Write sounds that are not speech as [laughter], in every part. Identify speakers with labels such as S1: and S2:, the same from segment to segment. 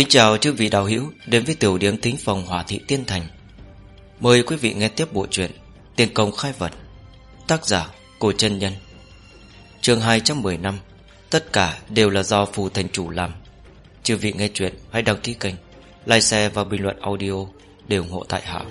S1: Kính chào chư vị đạo hữu đến với tiểu điểm tính phòng hỏa thị tiên thành. Mời quý vị nghe tiếp bộ truyện Tiền công khai vật, Tác giả Cổ chân Nhân. Chương 210 năm, Tất cả đều là do phù thành chủ làm. Chư vị nghe chuyện, hãy đăng ký kênh, Like share và bình luận audio Để ủng hộ tại hạ.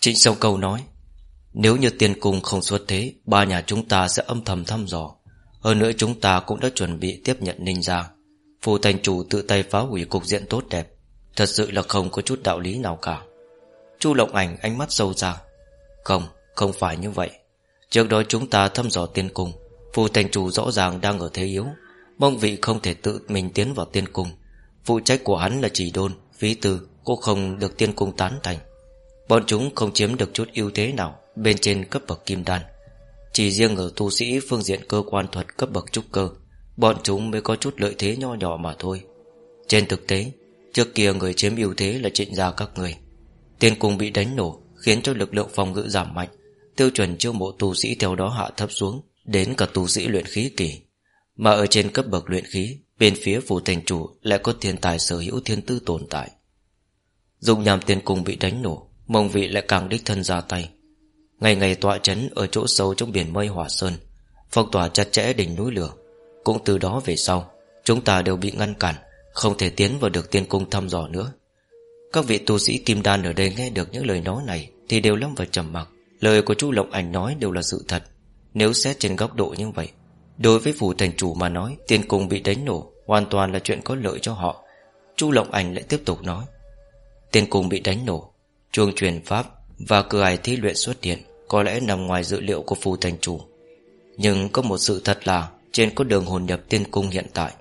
S1: Trịnh sâu Cầu nói Nếu như tiên cung không xuất thế Ba nhà chúng ta sẽ âm thầm thăm dò. Hơn nữa chúng ta cũng đã chuẩn bị tiếp nhận ninh gia. Phù thành chủ tự tay phá hủy cục diện tốt đẹp. Thật sự là không có chút đạo lý nào cả. Chu Lộng Ảnh ánh mắt sâu ra Không, không phải như vậy. Trước đó chúng ta thăm dò tiên cung Phù thành chủ rõ ràng đang ở thế yếu Mong vị không thể tự mình tiến vào tiên cung. Phụ trách của hắn là chỉ đôn Phí tư cô không được tiên cung tán thành. Bọn chúng không chiếm được chút ưu thế nào Bên trên cấp bậc kim đan. Chỉ riêng ở tu sĩ phương diện cơ quan thuật cấp bậc trúc cơ, Bọn chúng mới có chút lợi thế nho nhỏ mà thôi. Trên thực tế, Trước kia người chiếm ưu thế là trịnh gia các người. Tiên cung bị đánh nổ Khiến cho lực lượng phòng ngự giảm mạnh, Tiêu chuẩn chiêu mộ tu sĩ theo đó hạ thấp xuống, Đến cả tu sĩ luyện khí kỳ. Mà ở trên cấp bậc luyện khí, Bên phía phủ thành chủ lại có thiên tài sở hữu thiên tư tồn tại. Dùng nhằm tiên cung bị đánh nổ Mông vị lại càng đích thân ra tay. Ngày ngày tọa chấn ở chỗ sâu trong biển mây hỏa sơn, Phong tỏa chặt chẽ đỉnh núi lửa. Cũng từ đó về sau, Chúng ta đều bị ngăn cản, Không thể tiến vào được tiên cung thăm dò nữa. Các vị tu sĩ kim đan ở đây nghe được những lời nói này Thì đều lâm vào trầm mặc. Lời của chú Lộng Ảnh nói đều là sự thật. Nếu xét trên góc độ như vậy, Đối với phủ thành chủ mà nói, Tiên cung bị đánh nổ Hoàn toàn là chuyện có lợi cho họ. Chu Lộng Ảnh lại tiếp tục nói, Tiên cung bị đánh nổ Chuông truyền pháp và cửa ải thí luyện xuất hiện Có lẽ nằm ngoài dự liệu của phù thành chủ. Nhưng có một sự thật là Trên con đường hồn nhập tiên cung hiện tại,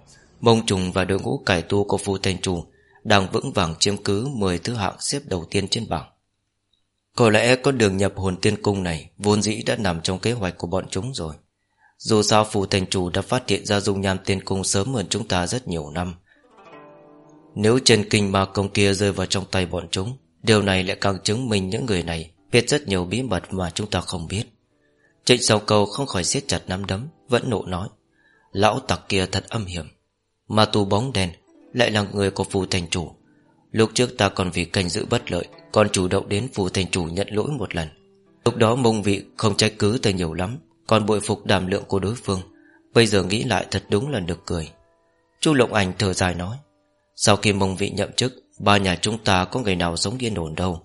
S1: Mông trùng và đội ngũ cải tu của phù thành chủ Đang vững vàng chiếm cứ 10 thứ hạng xếp đầu tiên trên bảng. Có lẽ con đường nhập hồn tiên cung này Vốn dĩ đã nằm trong kế hoạch của bọn chúng rồi. Dù sao phù thành chủ đã phát hiện ra dung nham tiên cung sớm hơn chúng ta rất nhiều năm. Nếu trần kinh ma công kia rơi vào trong tay bọn chúng Điều này lại càng chứng minh những người này Biết rất nhiều bí mật mà chúng ta không biết. Trịnh sầu cầu không khỏi siết chặt nắm đấm, Vẫn nộ nói, Lão tặc kia thật âm hiểm. Mà tù bóng đèn lại là người của phù thành chủ. Lúc trước ta còn vì canh giữ bất lợi, Còn chủ động đến phù thành chủ nhận lỗi một lần. Lúc đó mông vị không trách cứ ta nhiều lắm, Còn bội phục đảm lượng của đối phương. Bây giờ nghĩ lại thật đúng là được cười. Chu Lộng Ảnh thở dài nói, Sau khi mông vị nhậm chức Ba nhà chúng ta có người nào sống yên ổn đâu?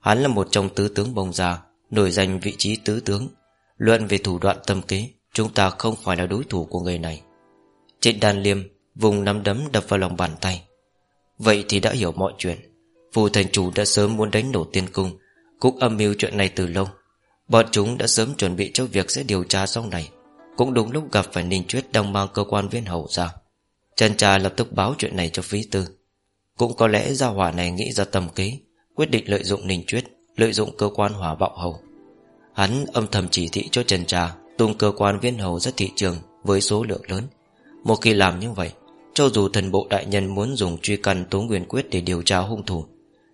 S1: Hắn là một trong tứ tướng bông già Nổi danh vị trí tứ tướng. Luận về thủ đoạn tâm kế, Chúng ta không phải là đối thủ của người này. Trịnh đàn liêm, Vùng nắm đấm đập vào lòng bàn tay. Vậy thì đã hiểu mọi chuyện. Phù thành chủ đã sớm muốn đánh nổ tiên cung, Cũng âm mưu chuyện này từ lâu. Bọn chúng đã sớm chuẩn bị cho việc sẽ điều tra sau này. Cũng đúng lúc gặp phải Ninh Chuyết đang mang cơ quan viên hậu ra. Trần trà lập tức báo chuyện này cho phí tư cũng có lẽ gia hỏa này nghĩ ra tầm kế, Quyết định lợi dụng Ninh Chuyết Lợi dụng cơ quan hỏa bạo hầu. Hắn âm thầm chỉ thị cho Trần Trà Tung cơ quan viên hầu ra thị trường Với số lượng lớn. Một khi làm như vậy, Cho dù thần bộ đại nhân muốn dùng truy căn tố nguyên quyết Để điều tra hung thủ,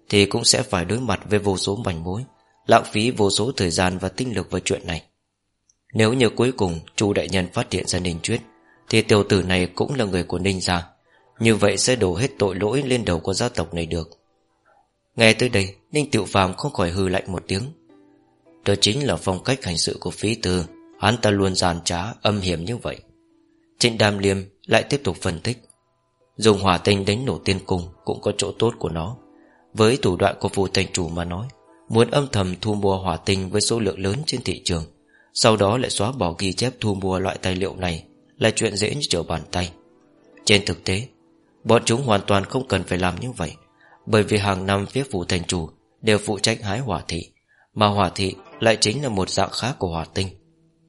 S1: Thì cũng sẽ phải đối mặt với vô số mảnh mối, Lãng phí vô số thời gian và tinh lực vào chuyện này. Nếu như cuối cùng chu đại nhân phát hiện ra Ninh Chuyết Thì tiểu tử này cũng là người của Ninh gia như vậy sẽ đổ hết tội lỗi lên đầu của gia tộc này được. Nghe tới đây, Ninh Tiệu Phàm không khỏi hư lạnh một tiếng. Đó chính là phong cách hành sự của phí tư. Hắn ta luôn giàn trá, âm hiểm như vậy. Trịnh Đàm Liêm lại tiếp tục phân tích. Dùng hỏa tinh đánh nổ tiên cung Cũng có chỗ tốt của nó. Với thủ đoạn của phù thành chủ mà nói, Muốn âm thầm thu mua hỏa tinh Với số lượng lớn trên thị trường, Sau đó lại xóa bỏ ghi chép thu mua loại tài liệu này Là chuyện dễ như trở bàn tay. Trên thực tế Bọn chúng hoàn toàn không cần phải làm như vậy, Bởi vì hàng năm phía phủ thành chủ Đều phụ trách hái hỏa thị, Mà hỏa thị lại chính là một dạng khác của hỏa tinh.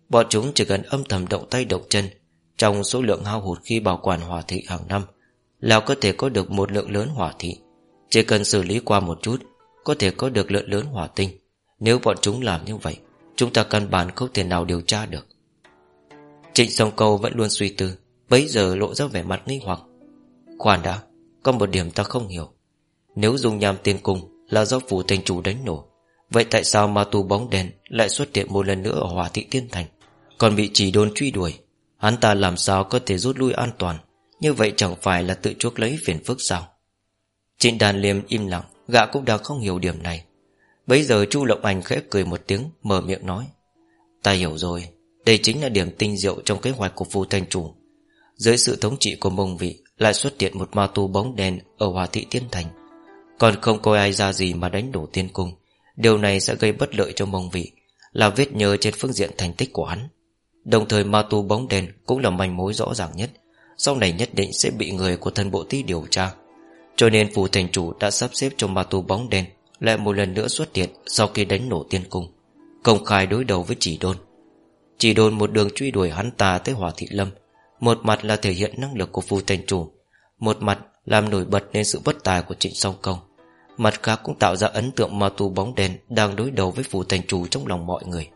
S1: Bọn chúng chỉ cần âm thầm động tay động chân Trong số lượng hao hụt khi bảo quản hỏa thị hàng năm Là có thể có được một lượng lớn hỏa thị. Chỉ cần xử lý qua một chút, Có thể có được lượng lớn hỏa tinh. Nếu bọn chúng làm như vậy, Chúng ta căn bản không thể nào điều tra được. Trịnh Song Câu vẫn luôn suy tư, Bấy giờ lộ ra vẻ mặt nghi hoặc. Khoan đã, Có một điểm ta không hiểu. Nếu dùng nham tiên cung là do phủ thành chủ đánh nổ, Vậy tại sao ma tu bóng đèn Lại xuất hiện một lần nữa ở hòa thị tiên thành? Còn bị chỉ đôn truy đuổi, Hắn ta làm sao có thể rút lui an toàn? Như vậy chẳng phải là tự chuốc lấy phiền phức sao? Trịnh đàn liêm im lặng, Gã cũng đã không hiểu điểm này. Bây giờ chu Lộng Anh khẽ cười một tiếng, Mở miệng nói, Ta hiểu rồi, Đây chính là điểm tinh diệu trong kế hoạch của phù thành chủ. Dưới sự thống trị của mông vị lại xuất hiện một ma tu bóng đen Ở hòa thị tiên thành. Còn không coi ai ra gì mà đánh đổ tiên cung, Điều này sẽ gây bất lợi cho mông vị, Là vết nhớ trên phương diện thành tích của hắn. Đồng thời ma tu bóng đen Cũng là manh mối rõ ràng nhất, Sau này nhất định sẽ bị người của thân bộ tí điều tra. Cho nên phù thành chủ đã sắp xếp cho ma tu bóng đen Lại một lần nữa xuất hiện Sau khi đánh nổ tiên cung, Công khai đối đầu với chỉ đôn. Chỉ đôn một đường truy đuổi hắn ta tới hỏa thị lâm một mặt là thể hiện năng lực của phù thành chủ, Một mặt làm nổi bật nên sự bất tài của trịnh song công. Mặt khác cũng tạo ra ấn tượng ma tu bóng đen Đang đối đầu với phù thành chủ trong lòng mọi người.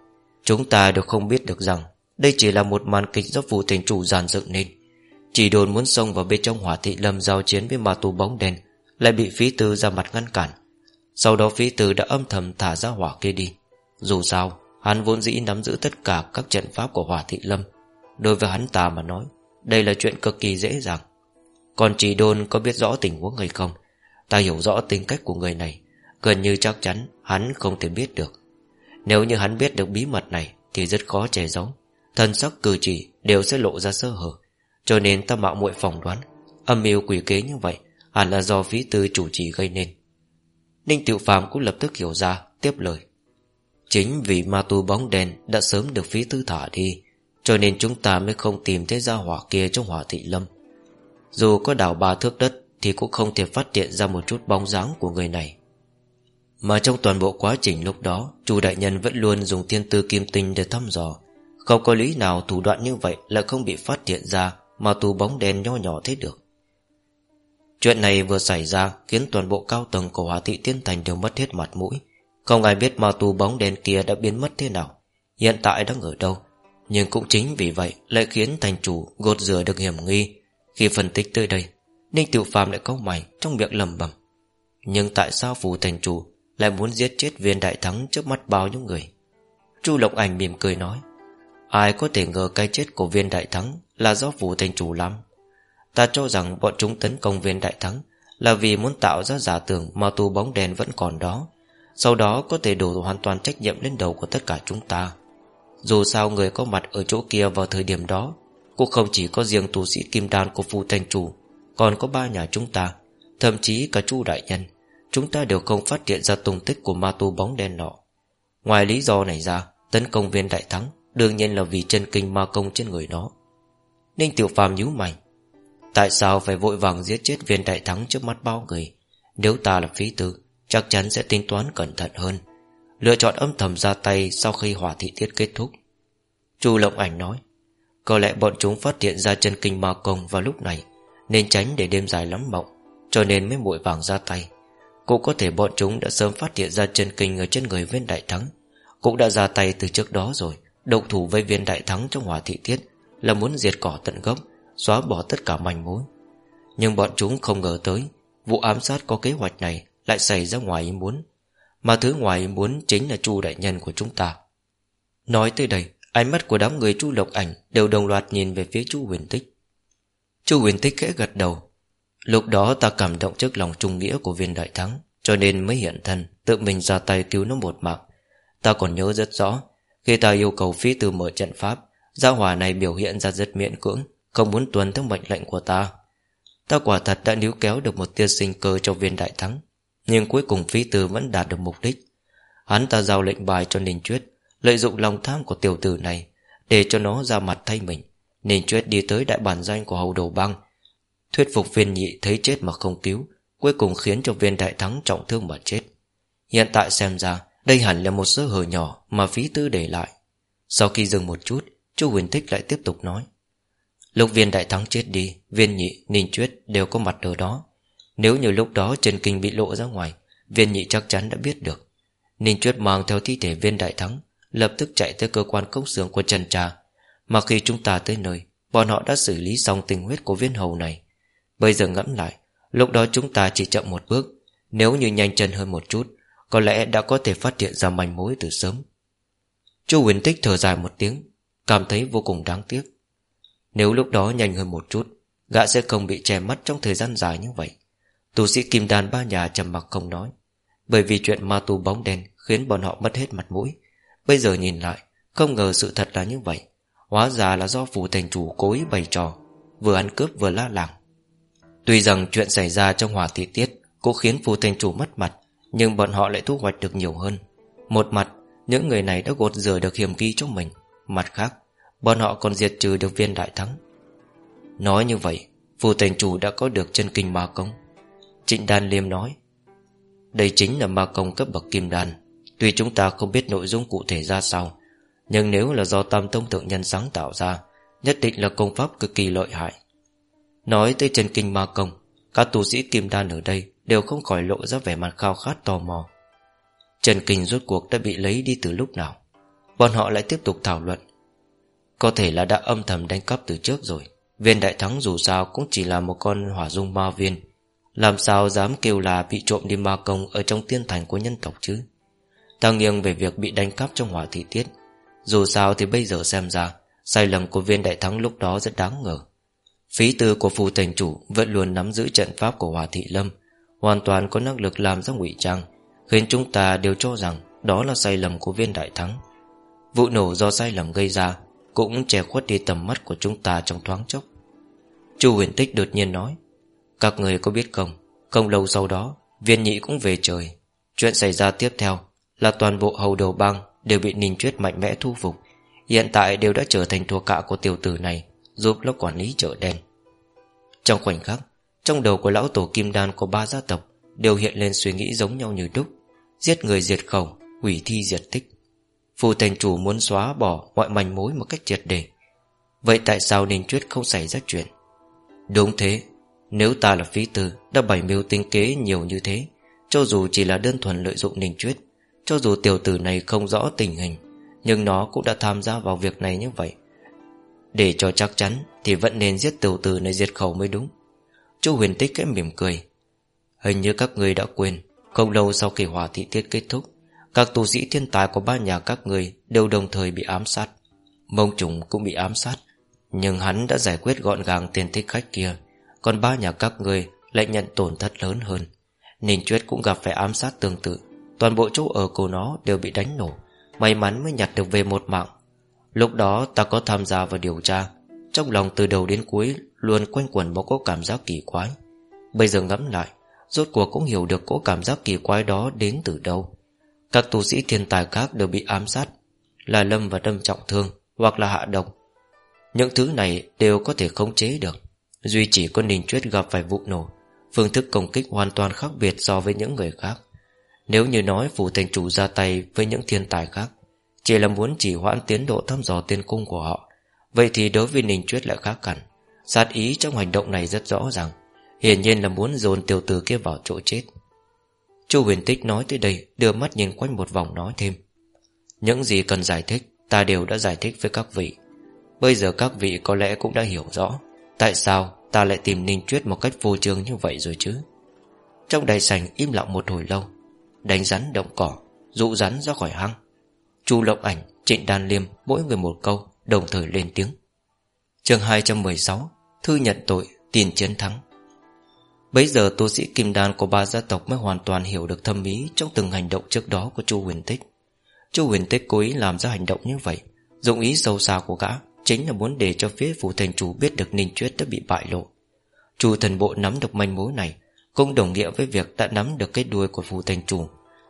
S1: Chúng ta đều không biết được rằng, Đây chỉ là một màn kịch do phù thành chủ giàn dựng nên. Chỉ đồn muốn xông vào bên trong hỏa thị lâm giao chiến với ma tu bóng đen, Lại bị phí tư ra mặt ngăn cản. Sau đó phí tư đã âm thầm thả ra hỏa kia đi. Dù sao, Hắn vốn dĩ nắm giữ tất cả các trận pháp của hỏa thị lâm Đối với hắn ta mà nói, Đây là chuyện cực kỳ dễ dàng. Còn chỉ đồn có biết rõ tình huống hay không? Ta hiểu rõ tính cách của người này, Gần như chắc chắn hắn không thể biết được. Nếu như hắn biết được bí mật này, Thì rất khó che giấu. Thân sắc cử chỉ đều sẽ lộ ra sơ hở, Cho nên ta mạo muội phỏng đoán, Âm mưu quỷ kế như vậy Hẳn là do phí tư chủ trì gây nên. Ninh Tiểu Phàm cũng lập tức hiểu ra, Tiếp lời. Chính vì ma tu bóng đèn Đã sớm được phí tư thả đi cho nên chúng ta mới không tìm thấy ra hỏa kia Trong hỏa thị lâm. Dù có đảo ba thước đất thì cũng không thể phát hiện ra một chút bóng dáng của người này. Mà trong toàn bộ quá trình lúc đó Chu đại nhân vẫn luôn dùng thiên tư kim tinh để thăm dò. Không có lý nào thủ đoạn như vậy Lại không bị phát hiện ra Mà tù bóng đen nho nhỏ thế được. Chuyện này vừa xảy ra Khiến toàn bộ cao tầng của hỏa thị Tiên Thành Đều mất hết mặt mũi. Không ai biết ma tù bóng đen kia đã biến mất thế nào. Hiện tại đang ở đâu? Nhưng cũng chính vì vậy Lại khiến thành chủ gột rửa được hiểm nghi. Khi phân tích tới đây, Ninh Tiểu Phàm lại câu mày trong miệng lầm bầm Nhưng tại sao phù thành chủ Lại muốn giết chết viên đại thắng trước mắt bao nhiêu người? Chu Lộc Ảnh mỉm cười nói, Ai có thể ngờ cái chết của viên đại thắng Là do phù thành chủ lắm Ta cho rằng bọn chúng tấn công viên đại thắng Là vì muốn tạo ra giả tưởng Mà tù bóng đèn vẫn còn đó. Sau đó có thể đổ hoàn toàn trách nhiệm lên đầu của tất cả chúng ta. Dù sao người có mặt ở chỗ kia vào thời điểm đó, Cũng không chỉ có riêng tu sĩ kim đan của phù thành chủ, còn có ba nhà chúng ta, Thậm chí cả chu đại nhân. Chúng ta đều không phát hiện ra tung tích của ma tu bóng đen nọ. Ngoài lý do này ra, Tấn công viên đại thắng Đương nhiên là vì chân kinh ma công trên người nó. Ninh Tiểu Phàm nhíu mày. Tại sao phải vội vàng giết chết viên đại thắng trước mắt bao người? Nếu ta là phí tử Chắc chắn sẽ tính toán cẩn thận hơn. Lựa chọn âm thầm ra tay Sau khi hỏa thị tiết kết thúc. Chu Lộng Ảnh nói, Có lẽ bọn chúng phát hiện ra chân kinh ma công vào lúc này, nên tránh để đêm dài lắm mộng, Cho nên mới muội vàng ra tay. Cũng có thể bọn chúng đã sớm phát hiện ra chân kinh Ở trên người viên đại thắng, Cũng đã ra tay từ trước đó rồi. Động thủ với viên đại thắng trong hỏa thị tiết Là muốn diệt cỏ tận gốc, Xóa bỏ tất cả manh mối. Nhưng bọn chúng không ngờ tới, Vụ ám sát có kế hoạch này Lại xảy ra ngoài ý muốn. Mà thứ ngoài muốn chính là chu đại nhân của chúng ta. Nói tới đây, Ánh mắt của đám người chu lộc ảnh Đều đồng loạt nhìn về phía chu huyền tích. Chu huyền tích khẽ gật đầu. Lúc đó ta cảm động trước lòng trung nghĩa của viên đại thắng, Cho nên mới hiện thân, Tự mình ra tay cứu nó một mạng. Ta còn nhớ rất rõ, Khi ta yêu cầu phí từ mở trận pháp, Gia hỏa này biểu hiện ra rất miễn cưỡng, Không muốn tuân theo mệnh lệnh của ta. Ta quả thật đã níu kéo được một tia sinh cơ cho viên đại thắng. Nhưng cuối cùng phí tử vẫn đạt được mục đích. Hắn ta giao lệnh bài cho Ninh Chuyết Lợi dụng lòng tham của tiểu tử này Để cho nó ra mặt thay mình. Ninh Chuyết đi tới đại bản danh của hầu đầu băng Thuyết phục viên nhị thấy chết mà không cứu Cuối cùng khiến cho viên đại thắng trọng thương mà chết. Hiện tại xem ra Đây hẳn là một sơ hở nhỏ Mà phí tư để lại. Sau khi dừng một chút Chu huỳnh thích lại tiếp tục nói. Lúc viên đại thắng chết đi Viên nhị, ninh chuyết đều có mặt ở đó. Nếu như lúc đó Trần Kinh bị lộ ra ngoài, Viên nhị chắc chắn đã biết được. Ninh chuyết mang theo thi thể viên đại thắng, Lập tức chạy tới cơ quan công xưởng của Trần Trà. Mà khi chúng ta tới nơi, Bọn họ đã xử lý xong tình huyết của viên hầu này. Bây giờ ngẫm lại, Lúc đó chúng ta chỉ chậm một bước. Nếu như nhanh chân hơn một chút, Có lẽ đã có thể phát hiện ra manh mối từ sớm. Chu Huỳnh tích thở dài một tiếng, Cảm thấy vô cùng đáng tiếc. Nếu lúc đó nhanh hơn một chút, Gã sẽ không bị che mắt trong thời gian dài như vậy. Tu sĩ kim đàn ba nhà trầm mặc không nói. Bởi vì chuyện ma tu bóng đen Khiến bọn họ mất hết mặt mũi. Bây giờ nhìn lại, Không ngờ sự thật là như vậy. Hóa ra là do phủ thành chủ cố ý bày trò, Vừa ăn cướp vừa la làng. Tuy rằng chuyện xảy ra trong hỏa thị tiết Cũng khiến phủ thành chủ mất mặt, Nhưng bọn họ lại thu hoạch được nhiều hơn. Một mặt, Những người này đã gột rửa được hiểm ghi cho mình. Mặt khác, Bọn họ còn diệt trừ được viên đại thắng. Nói như vậy, Phủ thành chủ đã có được chân kinh ma công. Trịnh Đan Liêm nói, Đây chính là ma công cấp bậc kim đan. Tuy chúng ta không biết nội dung cụ thể ra sao, Nhưng nếu là do Tam Tông Thượng Nhân sáng tạo ra, Nhất định là công pháp cực kỳ lợi hại. Nói tới chân kinh ma công, Các tu sĩ kim đan ở đây Đều không khỏi lộ ra vẻ mặt khao khát tò mò. Trần kinh rốt cuộc đã bị lấy đi từ lúc nào? Bọn họ lại tiếp tục thảo luận. Có thể là đã âm thầm đánh cắp từ trước rồi. Viên đại thắng dù sao cũng chỉ là một con hỏa dung ma viên. Làm sao dám kêu là bị trộm đi ma công Ở trong tiên thành của nhân tộc chứ? Ta nghiêng về việc bị đánh cắp trong hỏa thị tiết. Dù sao thì bây giờ xem ra, Sai lầm của viên đại thắng lúc đó rất đáng ngờ. Phí tư của phù thành chủ Vẫn luôn nắm giữ trận pháp của hỏa thị lâm, Hoàn toàn có năng lực làm ra ngụy trang, Khiến chúng ta đều cho rằng Đó là sai lầm của viên đại thắng. Vụ nổ do sai lầm gây ra Cũng che khuất đi tầm mắt của chúng ta trong thoáng chốc. Chu huyền tích đột nhiên nói các người có biết không Không lâu sau đó, Viên nhị cũng về trời. Chuyện xảy ra tiếp theo Là toàn bộ hầu đầu bang Đều bị Ninh Chuyết mạnh mẽ thu phục. Hiện tại đều đã trở thành thuộc cạ của tiểu tử này, Giúp lớp quản lý chợ đen. Trong khoảnh khắc, Trong đầu của lão tổ kim đan của ba gia tộc Đều hiện lên suy nghĩ giống nhau như đúc. Giết người diệt khẩu, Hủy thi diệt tích. Phù thành chủ muốn xóa bỏ mọi manh mối một cách triệt đề Vậy tại sao Ninh Chuyết không xảy ra chuyện? Đúng thế nếu ta là phí tử Đã bày mưu tính kế nhiều như thế, Cho dù chỉ là đơn thuần lợi dụng Ninh Chuyết, Cho dù tiểu tử này không rõ tình hình, Nhưng nó cũng đã tham gia vào việc này như vậy. Để cho chắc chắn Thì vẫn nên giết tiểu tử này diệt khẩu mới đúng. Chu huyền tích cái mỉm cười. Hình như các người đã quên, Không lâu sau kỳ hỏa thị tiết kết thúc, Các tu sĩ thiên tài của ba nhà các người Đều đồng thời bị ám sát. Mông trùng cũng bị ám sát, Nhưng hắn đã giải quyết gọn gàng tiền thích khách kia. Còn ba nhà các người Lại nhận tổn thất lớn hơn. Ninh Chuyết cũng gặp phải ám sát tương tự. Toàn bộ chỗ ở của nó đều bị đánh nổ. May mắn mới nhặt được về một mạng. Lúc đó ta có tham gia vào điều tra. Trong lòng từ đầu đến cuối Luôn quanh quẩn một có cảm giác kỳ quái. Bây giờ ngẫm lại, Rốt cuộc cũng hiểu được cỗ cảm giác kỳ quái đó đến từ đâu. Các tu sĩ thiên tài khác đều bị ám sát, Là lâm và đâm trọng thương Hoặc là hạ độc. Những thứ này đều có thể khống chế được. Duy chỉ có Ninh Chuyết gặp phải vụ nổ. Phương thức công kích hoàn toàn khác biệt so với những người khác. Nếu như nói phủ thành chủ ra tay với những thiên tài khác, Chỉ là muốn chỉ hoãn tiến độ thăm dò tiên cung của họ. Vậy thì đối với Ninh Chuyết lại khác hẳn. Sát ý trong hành động này rất rõ ràng. Hiển nhiên là muốn dồn tiểu tử kia vào chỗ chết. Chu huyền tích nói tới đây, Đưa mắt nhìn quanh một vòng nói thêm. Những gì cần giải thích, Ta đều đã giải thích với các vị. Bây giờ các vị có lẽ cũng đã hiểu rõ. Tại sao ta lại tìm Ninh Chuyết Một cách vô trương như vậy rồi chứ? Trong đại sảnh im lặng một hồi lâu Đánh rắn động cỏ Dụ rắn ra khỏi hang. Chu lộng Ảnh, Trịnh Đan Liêm Mỗi người một câu đồng thời lên tiếng. Chương 216 Thư nhận tội, tiền chiến thắng. Bấy giờ tu sĩ Kim Đan của ba gia tộc mới hoàn toàn hiểu được thâm ý trong từng hành động trước đó của Chu Huyền Tích. Chu Huyền Tích cố ý làm ra hành động như vậy, dụng ý sâu xa của gã chính là muốn để cho phía phủ thành chủ biết được Ninh Chuyết đã bị bại lộ. Chu thần bộ nắm được manh mối này, cũng đồng nghĩa với việc đã nắm được cái đuôi của phủ thành chủ,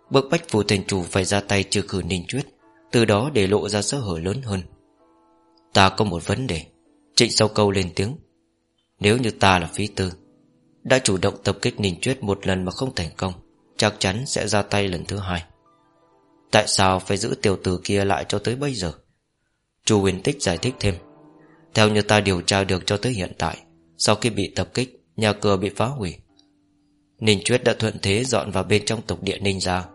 S1: bức bách phủ thành chủ phải ra tay trừ khử Ninh Chuyết, từ đó để lộ ra sơ hở lớn hơn. Ta có một vấn đề, Trịnh sau câu lên tiếng. Nếu như ta là phí tư đã chủ động tập kích Ninh Chuyết một lần mà không thành công Chắc chắn sẽ ra tay lần thứ hai Tại sao phải giữ tiểu tử kia lại cho tới bây giờ Chu huyền tích giải thích thêm. Theo như ta điều tra được cho tới hiện tại, Sau khi bị tập kích, Nhà cửa bị phá hủy. Ninh Chuyết đã thuận thế dọn vào bên trong tộc địa Ninh ra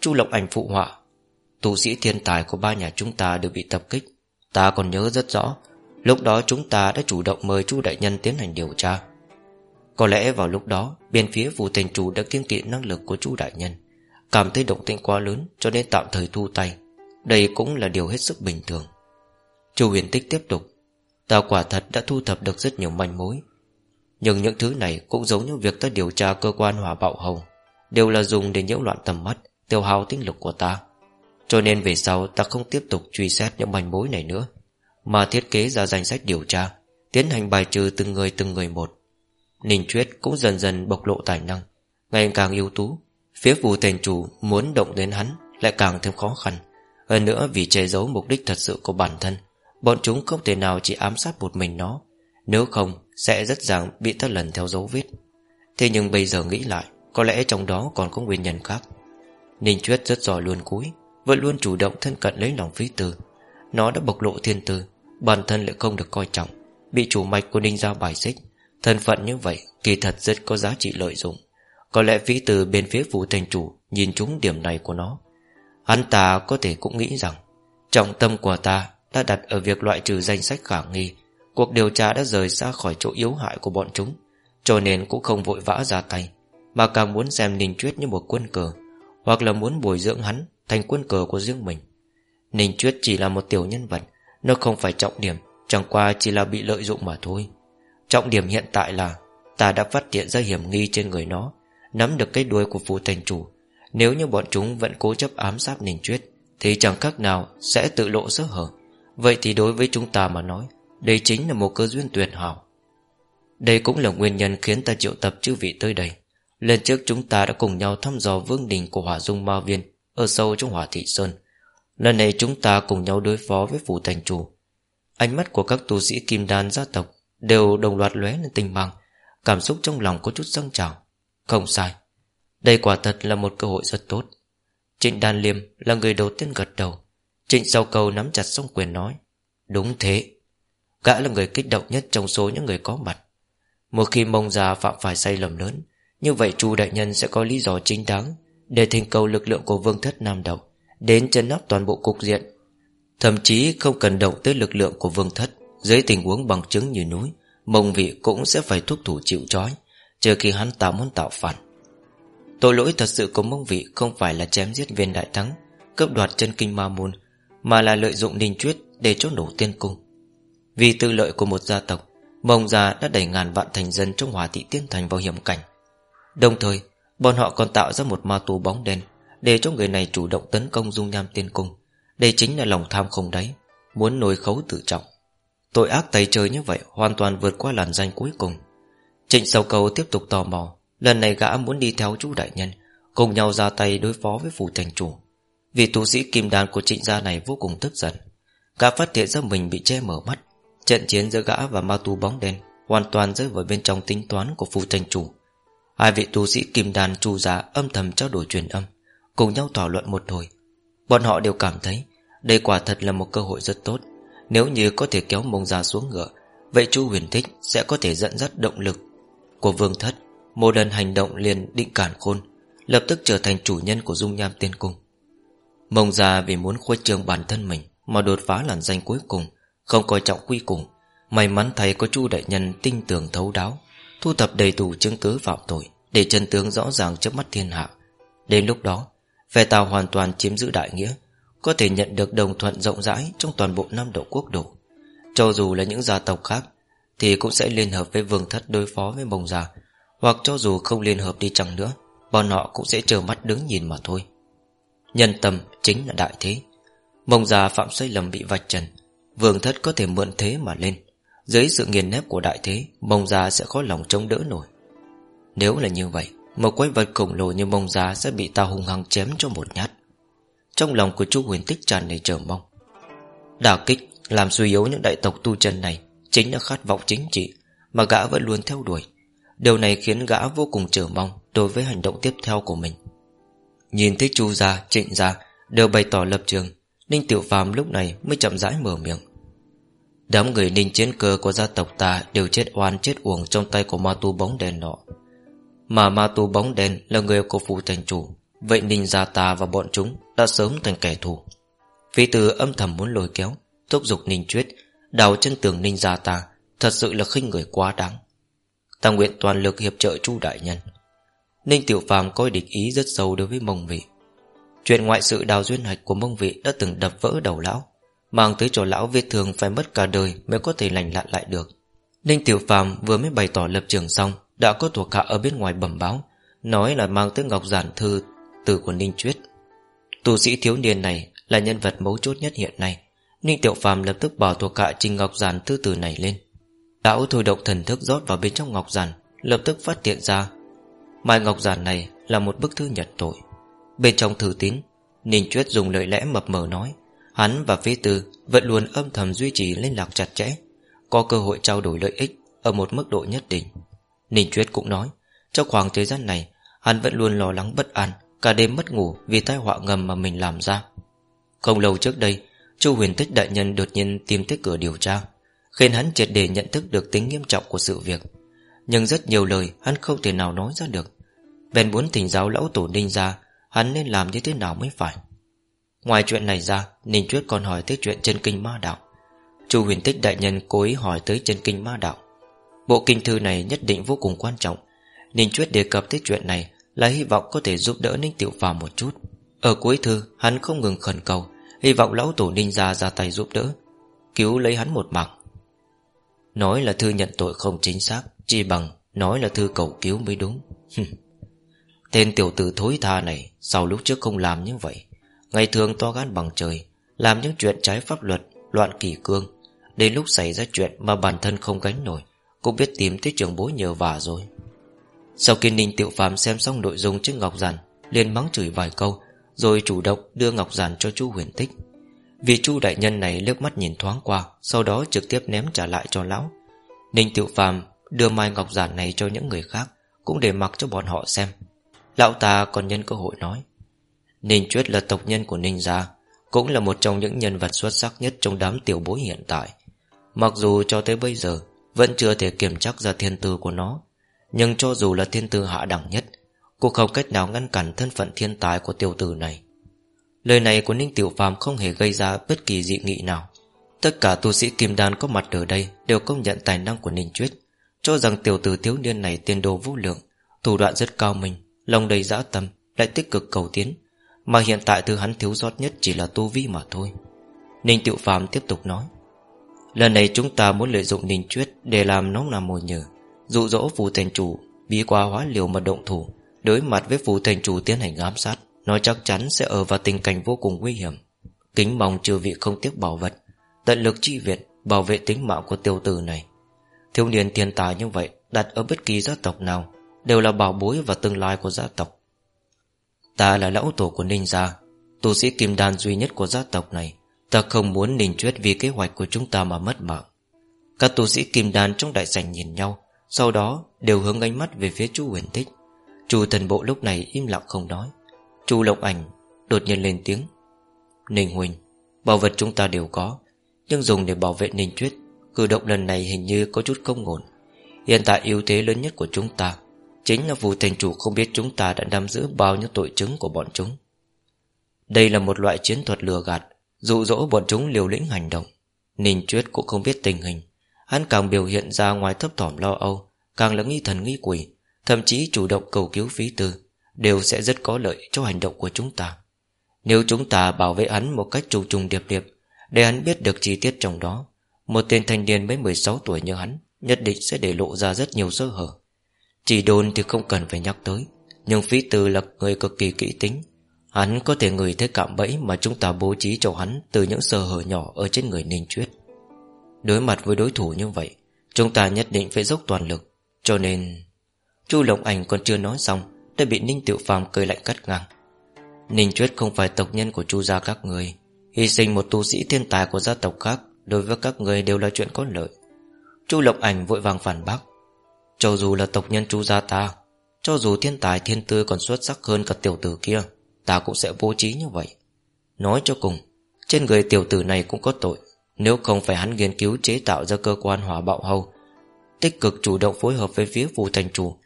S1: Chu Lộc Ảnh phụ họa, Tu sĩ thiên tài của ba nhà chúng ta đều bị tập kích. Ta còn nhớ rất rõ, Lúc đó chúng ta đã chủ động mời chu đại nhân tiến hành điều tra. Có lẽ vào lúc đó, Bên phía phù thành chủ đã kiêng kỵ năng lực của chu đại nhân, Cảm thấy động tĩnh quá lớn, Cho nên tạm thời thu tay. Đây cũng là điều hết sức bình thường. Chu huyền tích tiếp tục. Ta quả thật đã thu thập được rất nhiều manh mối. Nhưng những thứ này Cũng giống như việc ta điều tra cơ quan hỏa bạo hồng. Đều là dùng để nhiễu loạn tầm mắt, Tiêu hao tinh lực của ta. Cho nên về sau ta không tiếp tục truy xét những manh mối này nữa, Mà thiết kế ra danh sách điều tra, Tiến hành bài trừ từng người từng người một. Ninh Chuyết cũng dần dần bộc lộ tài năng, Ngày càng ưu tú. Phía phù thành chủ muốn động đến hắn Lại càng thêm khó khăn. Hơn nữa vì che giấu mục đích thật sự của bản thân Bọn chúng không thể nào chỉ ám sát một mình nó. Nếu không, sẽ rất dàng bị thất lần theo dấu vết. Thế nhưng bây giờ nghĩ lại, Có lẽ trong đó còn có nguyên nhân khác. Ninh Chuyết rất giỏi luôn cúi Vẫn luôn chủ động thân cận lấy lòng phí tư. Nó đã bộc lộ thiên tư, Bản thân lại không được coi trọng. Bị chủ mạch của Ninh Giao bài xích, Thân phận như vậy kỳ thật rất có giá trị lợi dụng. Có lẽ phí từ bên phía phủ thành chủ Nhìn trúng điểm này của nó. Hắn ta có thể cũng nghĩ rằng, Trọng tâm của ta đã đặt ở việc loại trừ danh sách khả nghi, Cuộc điều tra đã rời xa khỏi chỗ yếu hại của bọn chúng, Cho nên cũng không vội vã ra tay, Mà càng muốn xem Ninh Chuyết như một quân cờ, Hoặc là muốn bồi dưỡng hắn Thành quân cờ của riêng mình. Ninh Chuyết chỉ là một tiểu nhân vật, Nó không phải trọng điểm, Chẳng qua chỉ là bị lợi dụng mà thôi. Trọng điểm hiện tại là, Ta đã phát hiện ra hiểm nghi trên người nó, Nắm được cái đuôi của phụ thành chủ. Nếu như bọn chúng vẫn cố chấp ám sát Ninh Chuyết Thì chẳng khác nào sẽ tự lộ sơ hở. Vậy thì đối với chúng ta mà nói, Đây chính là một cơ duyên tuyệt hảo. Đây cũng là nguyên nhân khiến ta triệu tập chư vị tới đây. Lần trước chúng ta đã cùng nhau thăm dò vương đình của hỏa dung ma viên Ở sâu trong hỏa thị sơn. Lần này chúng ta cùng nhau đối phó với phủ thành chủ. Ánh mắt của các tu sĩ kim đan gia tộc Đều đồng loạt lóe lên tình mang, Cảm xúc trong lòng có chút dâng trào. Không sai, Đây quả thật là một cơ hội rất tốt. Trịnh Đan Liêm là người đầu tiên gật đầu. Trịnh sau cầu nắm chặt song quyền nói, Đúng thế. Gã là người kích động nhất trong số những người có mặt. Một khi mông già phạm phải sai lầm lớn, Như vậy chu đại nhân sẽ có lý do chính đáng Để thành cầu lực lượng của vương thất Nam Đầu Đến chân nắp toàn bộ cục diện. Thậm chí không cần động tới lực lượng của vương thất, Dưới tình huống bằng chứng như núi, Mông vị cũng sẽ phải thúc thủ chịu trói, Chờ khi hắn ta muốn tạo phản. Tội lỗi thật sự của mông vị Không phải là chém giết viên đại thắng, Cướp đoạt chân kinh ma môn mà là lợi dụng Ninh Chuyết để chốt nổ tiên cung. Vì tư lợi của một gia tộc, Mông gia đã đẩy ngàn vạn thành dân Trong hòa thị tiên thành vào hiểm cảnh. Đồng thời, bọn họ còn tạo ra một ma tù bóng đen Để cho người này chủ động tấn công dung nham tiên cung. Đây chính là lòng tham không đáy, Muốn nổi khấu tự trọng. Tội ác tày trời như vậy Hoàn toàn vượt qua làn danh cuối cùng. Trịnh sầu cầu tiếp tục tò mò, Lần này gã muốn đi theo chú đại nhân, Cùng nhau ra tay đối phó với phủ thành chủ vì tu sĩ kim đan của trịnh gia này vô cùng tức giận. Gã phát hiện ra mình bị che mở mắt, Trận chiến giữa gã và ma tu bóng đen Hoàn toàn rơi vào bên trong tính toán của phù tranh chủ. Hai vị tu sĩ kim đàn chu giá âm thầm trao đổi truyền âm, Cùng nhau thảo luận một hồi. Bọn họ đều cảm thấy Đây quả thật là một cơ hội rất tốt. Nếu như có thể kéo mông ra xuống ngựa, Vậy chu huyền thích sẽ có thể dẫn dắt động lực Của vương thất. Một lần hành động liền định cản khôn, Lập tức trở thành chủ nhân của dung nham tiên cung. Mông ra vì muốn khuất trương bản thân mình Mà đột phá làn danh cuối cùng, Không coi trọng quy cùng May mắn thầy có chu đại nhân tinh tường thấu đáo, Thu thập đầy đủ chứng cứ phạm tội Để chân tướng rõ ràng trước mắt thiên hạ. Đến lúc đó, Phe Tàu hoàn toàn chiếm giữ đại nghĩa, Có thể nhận được đồng thuận rộng rãi Trong toàn bộ năm Độ Quốc độ Cho dù là những gia tộc khác, Thì cũng sẽ liên hợp với vương thất đối phó với mông già Hoặc cho dù không liên hợp đi chăng nữa, Bọn họ cũng sẽ chờ mắt đứng nhìn mà thôi. Nhân tâm chính là đại thế. Mông già phạm sai lầm bị vạch trần, Vương thất có thể mượn thế mà lên. Dưới sự nghiền nếp của đại thế, Mông già sẽ khó lòng chống đỡ nổi. Nếu là như vậy, Một quái vật khổng lồ như mông già Sẽ bị ta hung hăng chém cho một nhát. Trong lòng của chú huyền tích tràn đầy chờ mong. Đả kích, Làm suy yếu những đại tộc tu chân này, Chính là khát vọng chính trị, Mà gã vẫn luôn theo đuổi. Điều này khiến gã vô cùng chờ mong Đối với hành động tiếp theo của mình. Nhìn thấy chu gia, trịnh gia Đều bày tỏ lập trường Ninh tiểu phàm lúc này mới chậm rãi mở miệng. Đám người ninh chiến cơ của gia tộc ta Đều chết oan chết uổng Trong tay của ma tu bóng đèn nọ. Mà ma tu bóng đèn là người của phụ thành chủ Vậy ninh gia ta và bọn chúng Đã sớm thành kẻ thù. Phi từ âm thầm muốn lôi kéo Thúc giục ninh chuyết Đào chân tường ninh gia ta Thật sự là khinh người quá đáng. Ta nguyện toàn lực hiệp trợ chu đại nhân. Ninh Tiểu Phàm coi địch ý rất sâu đối với mông vị. Chuyện ngoại sự đào duyên hạch của mông vị Đã từng đập vỡ đầu lão, Mang tới cho lão vết thương phải mất cả đời Mới có thể lành lặn lại được. Ninh Tiểu Phàm vừa mới bày tỏ lập trường xong, Đã có thuộc hạ ở bên ngoài bẩm báo, Nói là mang tới ngọc giản thư Từ của Ninh Chuyết. Tu sĩ thiếu niên này là nhân vật mấu chốt nhất hiện nay. Ninh Tiểu Phàm lập tức bảo thuộc hạ trình ngọc giản thư từ này lên. Lão thôi động thần thức rót vào bên trong ngọc giản, Lập tức phát hiện ra Mai ngọc giản này là một bức thư nhật tội. Bên trong thư tín, Ninh Chuyết dùng lời lẽ mập mờ nói, Hắn và Phi Tư vẫn luôn âm thầm duy trì liên lạc chặt chẽ, Có cơ hội trao đổi lợi ích Ở một mức độ nhất định. Ninh Chuyết cũng nói, Trong khoảng thời gian này, Hắn vẫn luôn lo lắng bất an, Cả đêm mất ngủ vì tai họa ngầm mà mình làm ra. Không lâu trước đây, Chu huyền tích đại nhân đột nhiên tìm tới cửa điều tra, Khiến hắn triệt để nhận thức được tính nghiêm trọng của sự việc. Nhưng rất nhiều lời hắn không thể nào nói ra được. Bèn muốn thỉnh giáo lão tổ ninh ra, Hắn nên làm như thế nào mới phải? Ngoài chuyện này ra, Ninh Chuyết còn hỏi tới chuyện chân kinh ma đạo. Chu huyền tích đại nhân cố ý hỏi tới chân kinh ma đạo. Bộ kinh thư này nhất định vô cùng quan trọng. Ninh Chuyết đề cập tới chuyện này Là hy vọng có thể giúp đỡ Ninh Tiểu Phàm một chút. Ở cuối thư, hắn không ngừng khẩn cầu, Hy vọng lão tổ Ninh ra ra tay giúp đỡ, Cứu lấy hắn một mạng. Nói là thư nhận tội không chính xác chỉ bằng nói là thư cầu cứu mới đúng. [laughs] Tên tiểu tử thối tha này Sau lúc trước không làm như vậy, Ngày thường to gan bằng trời, Làm những chuyện trái pháp luật, Loạn kỷ cương. Đến lúc xảy ra chuyện mà bản thân không gánh nổi, Cũng biết tìm tới trường bối nhờ vả rồi. Sau khi Ninh Tiệu Phạm xem xong nội dung trước Ngọc Giản, liền mắng chửi vài câu, Rồi chủ động đưa Ngọc Giản cho chu huyền tích. Vì chu đại nhân này lướt mắt nhìn thoáng qua, Sau đó trực tiếp ném trả lại cho lão. Ninh Tiệu Phạm đưa Mai Ngọc Giản này cho những người khác, Cũng để mặc cho bọn họ xem. Lão ta còn nhân cơ hội nói, Ninh Chuyết là tộc nhân của Ninh Gia, Cũng là một trong những nhân vật xuất sắc nhất Trong đám tiểu bối hiện tại. Mặc dù cho tới bây giờ, Vẫn chưa thể kiểm chắc ra thiên tư của nó, Nhưng cho dù là thiên tư hạ đẳng nhất Cũng không cách nào ngăn cản thân phận thiên tài của tiểu tử này? Lời này của Ninh Tiểu Phàm không hề gây ra bất kỳ dị nghị nào. Tất cả tu sĩ Kim Đan có mặt ở đây Đều công nhận tài năng của Ninh Chuyết. Cho rằng tiểu tử thiếu niên này tiên đồ vô lượng, Thủ đoạn rất cao minh, Lòng đầy dã tâm, Lại tích cực cầu tiến. Mà hiện tại thứ hắn thiếu sót nhất chỉ là tu vi mà thôi. Ninh Tiệu Phàm tiếp tục nói, Lần này chúng ta muốn lợi dụng Ninh Chuyết Để làm nóng làm mồi nhờ, Dụ dỗ phù thành chủ, Bí qua hóa liều mà động thủ, Đối mặt với phù thành chủ tiến hành ám sát, Nó chắc chắn sẽ ở vào tình cảnh vô cùng nguy hiểm. Kính mong trừ vị không tiếc bảo vật, Tận lực chi viện, Bảo vệ tính mạng của tiêu tử này. Thiếu niên thiên tài như vậy, Đặt ở bất kỳ gia tộc nào, Đều là bảo bối và tương lai của gia tộc. Ta là lão tổ của Ninh Gia Tu sĩ kim đan duy nhất của gia tộc này. Ta không muốn Ninh Chuyết vì kế hoạch của chúng ta mà mất mạng. Các tu sĩ kim đan trong đại sảnh nhìn nhau, Sau đó đều hướng ánh mắt về phía chú huyền thích. Chu thần bộ lúc này im lặng không nói. Chu lộc ảnh đột nhiên lên tiếng. Ninh Huỳnh, Bảo vật chúng ta đều có, Nhưng dùng để bảo vệ Ninh Chuyết Cử động lần này hình như có chút không ổn. Hiện tại ưu thế lớn nhất của chúng ta Chính là vụ thành chủ không biết chúng ta đã nắm giữ bao nhiêu tội chứng của bọn chúng. Đây là một loại chiến thuật lừa gạt, Dụ dỗ bọn chúng liều lĩnh hành động. Ninh Chuyết cũng không biết tình hình. Hắn càng biểu hiện ra ngoài thấp thỏm lo âu, Càng là nghi thần nghi quỷ, Thậm chí chủ động cầu cứu phí tư, Đều sẽ rất có lợi cho hành động của chúng ta. Nếu chúng ta bảo vệ hắn một cách trùng trùng điệp điệp, Để hắn biết được chi tiết trong đó một tên thanh niên mới 16 tuổi như hắn Nhất định sẽ để lộ ra rất nhiều sơ hở. Chỉ đồn thì không cần phải nhắc tới, Nhưng phí tư là người cực kỳ kỹ tính. Hắn có thể ngửi thấy cạm bẫy Mà chúng ta bố trí cho hắn Từ những sơ hở nhỏ ở trên người Ninh Chuyết. Đối mặt với đối thủ như vậy, Chúng ta nhất định phải dốc toàn lực. Cho nên, Chu Lộng Ảnh còn chưa nói xong, Đã bị Ninh Tiểu Phàm cười lạnh cắt ngang. Ninh Chuyết không phải tộc nhân của Chu gia các người, Hy sinh một tu sĩ thiên tài của gia tộc khác Đối với các người đều là chuyện có lợi. Chu Lộng Ảnh vội vàng phản bác. Cho dù là tộc nhân Chu gia ta, Cho dù thiên tài thiên tư còn xuất sắc hơn cả tiểu tử kia, Ta cũng sẽ bố trí như vậy. Nói cho cùng, Trên người tiểu tử này cũng có tội, Nếu không phải hắn nghiên cứu chế tạo ra cơ quan hỏa bạo hầu, Tích cực chủ động phối hợp với phía phù thành chủ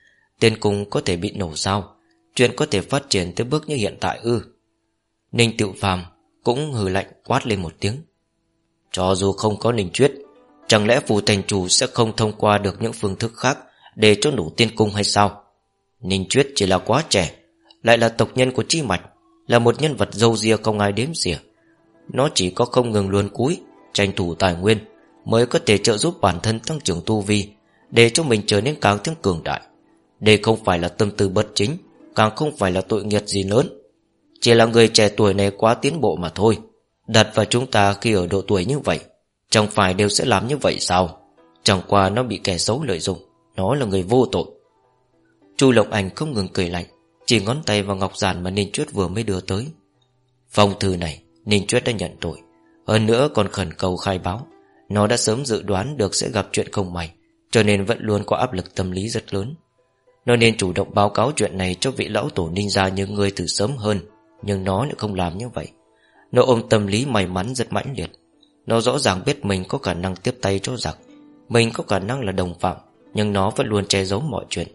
S1: Tên cùng có thể bị nổ sao, Chuyện có thể phát triển tới bước như hiện tại ư. Ninh Tiệu Phàm Cũng hừ lạnh quát lên một tiếng. Cho dù không có Ninh Chuyết Chẳng lẽ phù thành chủ sẽ không thông qua được những phương thức khác Để cho nổ tiên cung hay sao? Ninh Chuyết chỉ là quá trẻ, Lại là tộc nhân của Chi Mạch, Là một nhân vật dâu ria không ai đếm xỉa. Nó chỉ có không ngừng luôn cúi, Tranh thủ tài nguyên, Mới có thể trợ giúp bản thân tăng trưởng tu vi, Để cho mình trở nên càng thêm cường đại. Đây không phải là tâm tư bất chính, Càng không phải là tội nghiệp gì lớn. Chỉ là người trẻ tuổi này quá tiến bộ mà thôi. Đặt vào chúng ta khi ở độ tuổi như vậy, Chẳng phải đều sẽ làm như vậy sao? Chẳng qua nó bị kẻ xấu lợi dụng, Nó là người vô tội. Chu Lộc Ảnh không ngừng cười lạnh, Chỉ ngón tay vào ngọc giản mà Ninh Chuyết vừa mới đưa tới. Phong thư này, Ninh Chuyết đã nhận tội, Hơn nữa còn khẩn cầu khai báo. Nó đã sớm dự đoán được sẽ gặp chuyện không may, Cho nên vẫn luôn có áp lực tâm lý rất lớn. Nó nên chủ động báo cáo chuyện này Cho vị lão tổ ninh gia như người từ sớm hơn, Nhưng nó lại không làm như vậy. Nó ôm tâm lý may mắn rất mãnh liệt. Nó rõ ràng biết mình có khả năng tiếp tay cho giặc. Mình có khả năng là đồng phạm, Nhưng nó vẫn luôn che giấu mọi chuyện.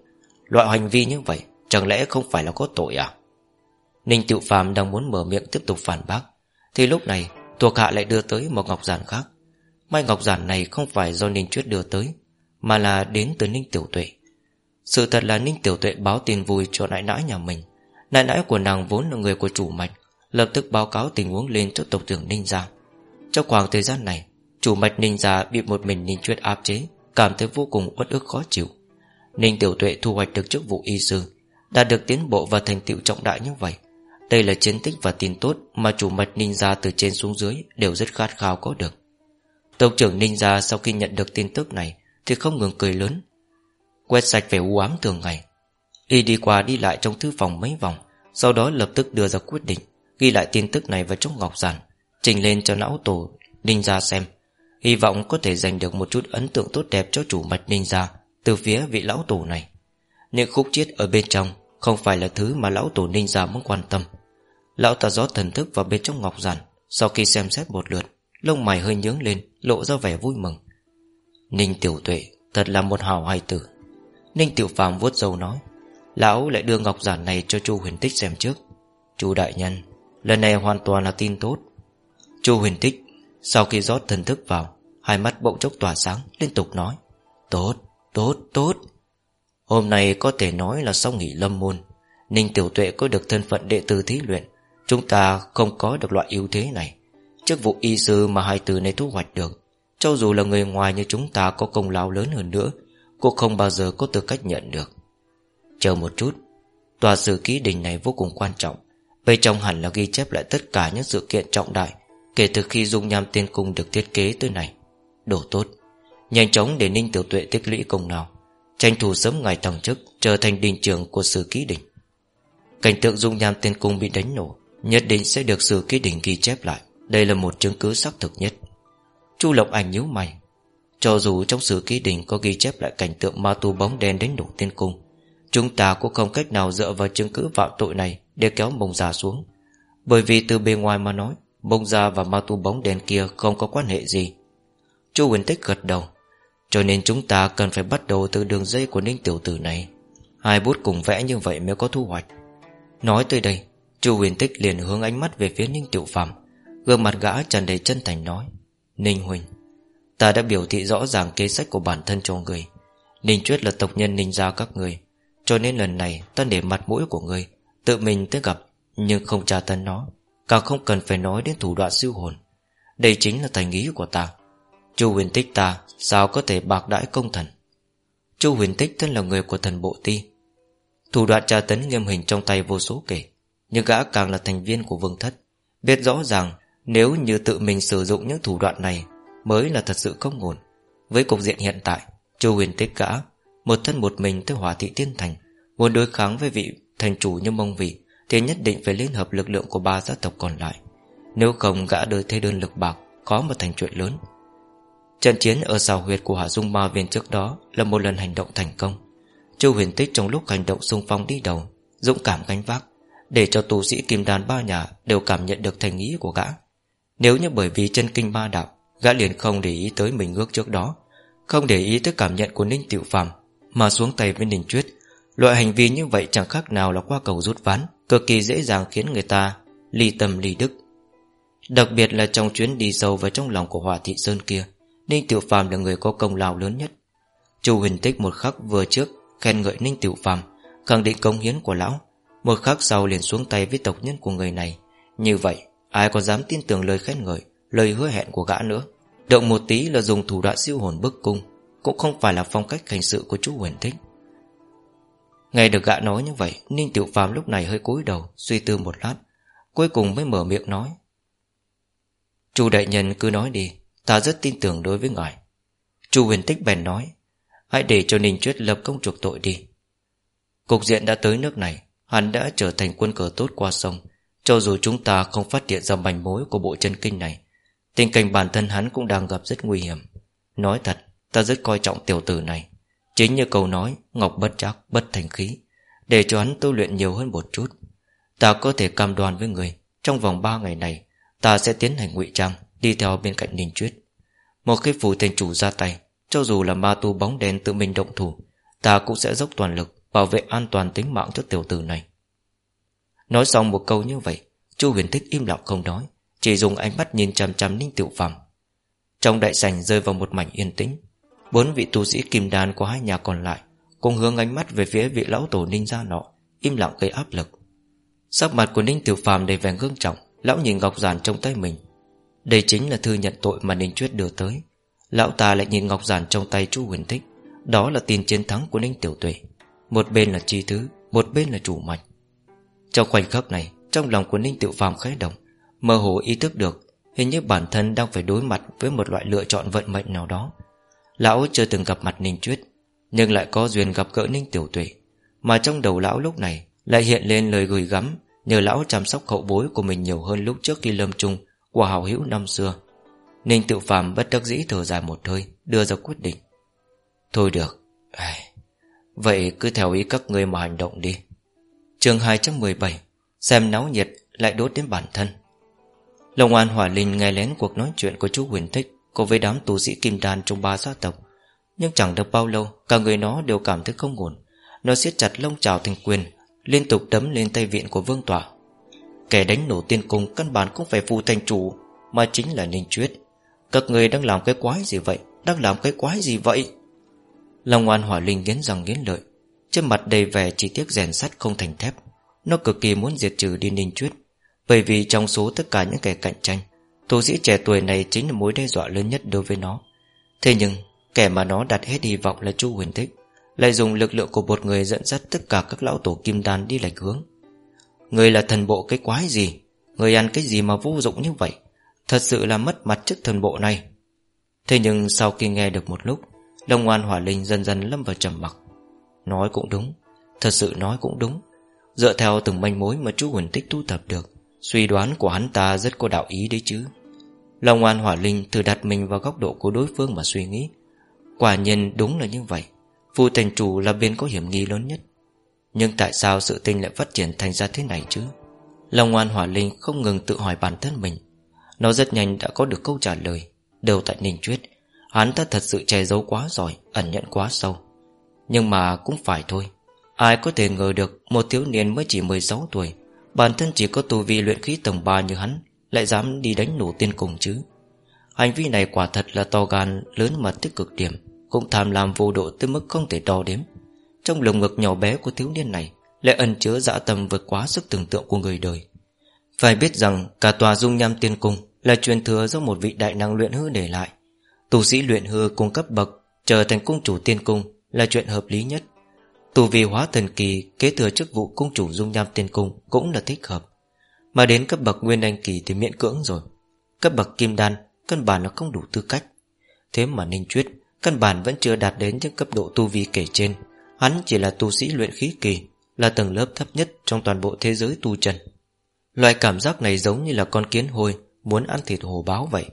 S1: Loại hành vi như vậy, Chẳng lẽ không phải là có tội à? Ninh Tiệu Phàm đang muốn mở miệng tiếp tục phản bác, Thì lúc này Thuộc hạ lại đưa tới một ngọc giản khác. Mai ngọc giản này không phải do Ninh Chuyết đưa tới, Mà là đến từ Ninh Tiểu Tuệ. Sự thật là Ninh Tiểu Tuệ báo tin vui cho nãi nãi nhà mình. Nãi nãi của nàng vốn là người của chủ mạch Lập tức báo cáo tình huống lên cho tộc trưởng Ninh Gia Trong khoảng thời gian này, Chủ mạch Ninh Gia bị một mình Ninh Chuyết áp chế, Cảm thấy vô cùng uất ức khó chịu. Ninh Tiểu Tuệ thu hoạch được chức vụ y sư Đạt được tiến bộ và thành tựu trọng đại như vậy. Đây là chiến tích và tin tốt Mà chủ mạch Ninh Gia từ trên xuống dưới Đều rất khát khao có được. Tộc trưởng Ninh Gia sau khi nhận được tin tức này Thì không ngừng cười lớn, Quét sạch vẻ u ám thường ngày. Y đi qua đi lại trong thư phòng mấy vòng, Sau đó lập tức đưa ra quyết định. Ghi lại tin tức này vào trong ngọc giản, Trình lên cho não tổ Ninh Gia xem. Hy vọng có thể giành được một chút ấn tượng tốt đẹp cho chủ mạch Ninh Gia từ phía vị lão tổ này. Những khúc chiết ở bên trong Không phải là thứ mà lão tổ ninh gia muốn quan tâm. Lão ta rót thần thức vào bên trong ngọc giản, Sau khi xem xét một lượt, Lông mày hơi nhướng lên, Lộ ra vẻ vui mừng. Ninh tiểu tuệ, Thật là một hào hài tử. Ninh tiểu phàm vuốt dầu nói, Lão lại đưa ngọc giản này cho chu huyền tích xem trước. Chu đại nhân Lần này hoàn toàn là tin tốt. Chu huyền tích Sau khi rót thần thức vào Hai mắt bỗng chốc tỏa sáng Liên tục nói Tốt Tốt, tốt. Hôm nay có thể nói là sau nghỉ lâm môn Ninh Tiểu Tuệ có được thân phận đệ tử thí luyện Chúng ta không có được loại ưu thế này. Chức vụ y sư mà hai từ này thu hoạch được Cho dù là người ngoài như chúng ta có công lao lớn hơn nữa Cũng không bao giờ có tư cách nhận được. Chờ một chút Tòa sử ký đình này vô cùng quan trọng. Bên trong hẳn là ghi chép lại tất cả những sự kiện trọng đại, Kể từ khi dung nham tiên cung được thiết kế tới này Đồ tốt. Nhanh chóng để Ninh Tiểu Tuệ tích lũy công nào Tranh thủ sớm ngày thăng chức, Trở thành đình trưởng của sử ký đỉnh Cảnh tượng dung nham tiên cung bị đánh nổ, Nhất định sẽ được sử ký đỉnh ghi chép lại. Đây là một chứng cứ xác thực nhất. Chu Lộc Ảnh nhíu mày. Cho dù trong sử ký đỉnh có ghi chép lại cảnh tượng ma tu bóng đen đánh nổ tiên cung Chúng ta cũng không cách nào dựa vào chứng cứ phạm tội này Để kéo mông già xuống. Bởi vì từ bề ngoài mà nói, Mông già và ma tu bóng đèn kia không có quan hệ gì. Chu Huyền Tích gật đầu. Cho nên chúng ta cần phải bắt đầu từ đường dây của Ninh Tiểu Tử này. Hai bút cùng vẽ như vậy mới có thu hoạch. Nói tới đây, Chu huyền tích liền hướng ánh mắt về phía Ninh Tiểu Phạm Gương mặt gã tràn đầy chân thành nói, Ninh Huỳnh, Ta đã biểu thị rõ ràng kế sách của bản thân cho người. Ninh Chuyết là tộc nhân Ninh gia các người. Cho nên lần này ta để mặt mũi của người Tự mình tới gặp, Nhưng không tra tấn nó, Càng không cần phải nói đến thủ đoạn siêu hồn. Đây chính là thành ý của ta. Chu huyền tích ta, Sao có thể bạc đãi công thần? Chu huyền tích thân là người của thần bộ ti. Thủ đoạn tra tấn nghiêm hình trong tay vô số kể, Nhưng gã càng là thành viên của vương thất. Biết rõ ràng, Nếu như tự mình sử dụng những thủ đoạn này, Mới là thật sự không ổn. Với cục diện hiện tại, Chu huyền tích gã một thân một mình tới hỏa thị tiên thành, Muốn đối kháng với vị thành chủ như mông vị, Thì nhất định phải liên hợp lực lượng của ba gia tộc còn lại. Nếu không, gã đời thế đơn lực bạc, Khó mà thành chuyện lớn. Trận chiến ở xào huyệt của Hạ Dung Ma Viên trước đó Là một lần hành động thành công. Chu huyền tích trong lúc hành động xung phong đi đầu, Dũng cảm gánh vác, Để cho tu sĩ kim đàn ba nhà Đều cảm nhận được thành ý của gã. Nếu như bởi vì chân kinh ba đạo, Gã liền không để ý tới mình ước trước đó, Không để ý tới cảm nhận của Ninh Tiểu Phàm mà xuống tay với Ninh Chuyết Loại hành vi như vậy chẳng khác nào là qua cầu rút ván, Cực kỳ dễ dàng khiến người ta Ly tâm ly đức. Đặc biệt là trong chuyến đi sâu vào trong lòng của Hòa Thị Sơn kia, Ninh Tiểu Phàm là người có công lao lớn nhất. Chu Huỳnh Tích một khắc vừa trước Khen ngợi Ninh Tiểu Phàm, Khẳng định công hiến của lão. Một khắc sau liền xuống tay với tộc nhân của người này. Như vậy, ai có dám tin tưởng lời khen ngợi, Lời hứa hẹn của gã nữa? Động một tí là dùng thủ đoạn siêu hồn bức cung. Cũng không phải là phong cách hành sự của chú huyền Tích Nghe được gã nói như vậy, Ninh Tiểu Phàm lúc này hơi cúi đầu, Suy tư một lát, Cuối cùng mới mở miệng nói. Chu đại nhân cứ nói đi, Ta rất tin tưởng đối với ngài. Chu huyền tích bèn nói, Hãy để cho Ninh Chuyết lập công chuộc tội đi. Cục diện đã tới nước này, Hắn đã trở thành quân cờ tốt qua sông. Cho dù chúng ta không phát hiện ra manh mối Của bộ chân kinh này, Tình cảnh bản thân hắn cũng đang gặp rất nguy hiểm. Nói thật Ta rất coi trọng tiểu tử này. Chính như câu nói, Ngọc bất chắc bất thành khí. Để cho hắn tu luyện nhiều hơn một chút, Ta có thể cam đoan với người, Trong vòng 3 ngày này, Ta sẽ tiến hành ngụy trang, Đi theo bên cạnh Ninh Chuyết Một khi phủ thành chủ ra tay, Cho dù là ma tu bóng đen tự mình động thủ, Ta cũng sẽ dốc toàn lực Bảo vệ an toàn tính mạng cho tiểu tử này. Nói xong một câu như vậy, Chu huyền thích im lặng không nói, Chỉ dùng ánh mắt nhìn chằm chằm Ninh Tiểu Phàm. Trong đại sảnh rơi vào một mảnh yên tĩnh Bốn vị tu sĩ kim đan của hai nhà còn lại Cùng hướng ánh mắt về phía vị lão tổ ninh gia nọ, Im lặng gây áp lực. Sắc mặt của Ninh Tiểu Phàm đầy vẻ ngưng trọng, Lão nhìn ngọc giản trong tay mình. Đây chính là thư nhận tội mà Ninh Chuyết đưa tới. Lão ta lại nhìn ngọc giản trong tay chu huyền thích, Đó là tin chiến thắng của Ninh Tiểu Tuệ. Một bên là chi thứ, Một bên là chủ mạch. Trong khoảnh khắc này, Trong lòng của Ninh Tiểu Phàm khẽ động, Mơ hồ ý thức được Hình như bản thân đang phải đối mặt với một loại lựa chọn vận mệnh nào đó. Lão chưa từng gặp mặt Ninh Chuyết Nhưng lại có duyên gặp gỡ Ninh Tiểu Tuệ, Mà trong đầu lão lúc này Lại hiện lên lời gửi gắm Nhờ lão chăm sóc hậu bối của mình nhiều hơn lúc trước khi lâm chung Của hào hữu năm xưa. Ninh tự phàm bất đắc dĩ thở dài một hơi, Đưa ra quyết định. Thôi được. Vậy cứ theo ý các ngươi mà hành động đi. Chương 217 Xem náo nhiệt lại đốt đến bản thân. Long An Hỏa Linh nghe lén cuộc nói chuyện của chú Huyền Thích Cùng với đám tù sĩ kim đan trong ba gia tộc. Nhưng chẳng được bao lâu, Cả người nó đều cảm thấy không ổn. Nó siết chặt lông trào thành quyền, Liên tục đấm lên tay viện của vương tỏa Kẻ đánh nổ tiên cung Căn bản cũng phải phù thành chủ, Mà chính là Ninh Chuyết. Các người đang làm cái quái gì vậy? Đang làm cái quái gì vậy? Long An Hỏa Linh nghiến răng nghiến lợi. Trên mặt đầy vẻ chỉ tiếc rèn sắt không thành thép. Nó cực kỳ muốn diệt trừ đi Ninh Chuyết, Bởi vì trong số tất cả những kẻ cạnh tranh Tu sĩ trẻ tuổi này chính là mối đe dọa lớn nhất đối với nó. Thế nhưng, Kẻ mà nó đặt hết hy vọng là Chu Huyền Thích, Lại dùng lực lượng của một người dẫn dắt Tất cả các lão tổ kim đan đi lệch hướng. Người là thần bộ cái quái gì? Người ăn cái gì mà vô dụng như vậy? Thật sự là mất mặt trước thần bộ này. Thế nhưng sau khi nghe được một lúc đông an hỏa linh dần dần lâm vào trầm mặc. Nói cũng đúng, Thật sự nói cũng đúng. Dựa theo từng manh mối mà chú Huỳnh Tích thu thập được Suy đoán của hắn ta rất có đạo ý đấy chứ. Long An hỏa linh thử đặt mình vào góc độ của đối phương mà suy nghĩ. Quả nhiên đúng là như vậy. Phu thành chủ là bên có hiểm nghi lớn nhất. Nhưng tại sao sự tình lại phát triển thành ra thế này chứ? Long An hỏa linh không ngừng tự hỏi bản thân mình. Nó rất nhanh đã có được câu trả lời, Đều tại Ninh Chuyết Hắn ta thật sự che giấu quá giỏi, Ẩn nhận quá sâu. Nhưng mà cũng phải thôi. Ai có thể ngờ được Một thiếu niên mới chỉ 16 tuổi Bản thân chỉ có tu vi luyện khí tầng 3 như hắn, Lại dám đi đánh nổ tiên cùng chứ? Hành vi này quả thật là to gan Lớn mà tích cực điểm, Cũng tham lam vô độ tới mức không thể đo đếm. Trong lồng ngực nhỏ bé của thiếu niên này Lại ẩn chứa dã tâm vượt quá sức tưởng tượng của người đời. Phải biết rằng, Cả tòa dung nham tiên cung Là truyền thừa do một vị đại năng luyện hư để lại. Tu sĩ luyện hư cung cấp bậc, Trở thành cung chủ tiên cung Là chuyện hợp lý nhất. Tù vi hóa thần kỳ, kế thừa chức vụ cung chủ dung nham tiên cung Cũng là thích hợp. Mà đến cấp bậc nguyên anh kỳ thì miễn cưỡng rồi. Cấp bậc kim đan, Căn bản nó không đủ tư cách. Thế mà Ninh Chuyết Căn bản vẫn chưa đạt đến những cấp độ tu vi kể trên. Hắn chỉ là tu sĩ luyện khí kỳ, Là tầng lớp thấp nhất trong toàn bộ thế giới tu trần. Loại cảm giác này giống như là con kiến hôi, Muốn ăn thịt hồ báo vậy.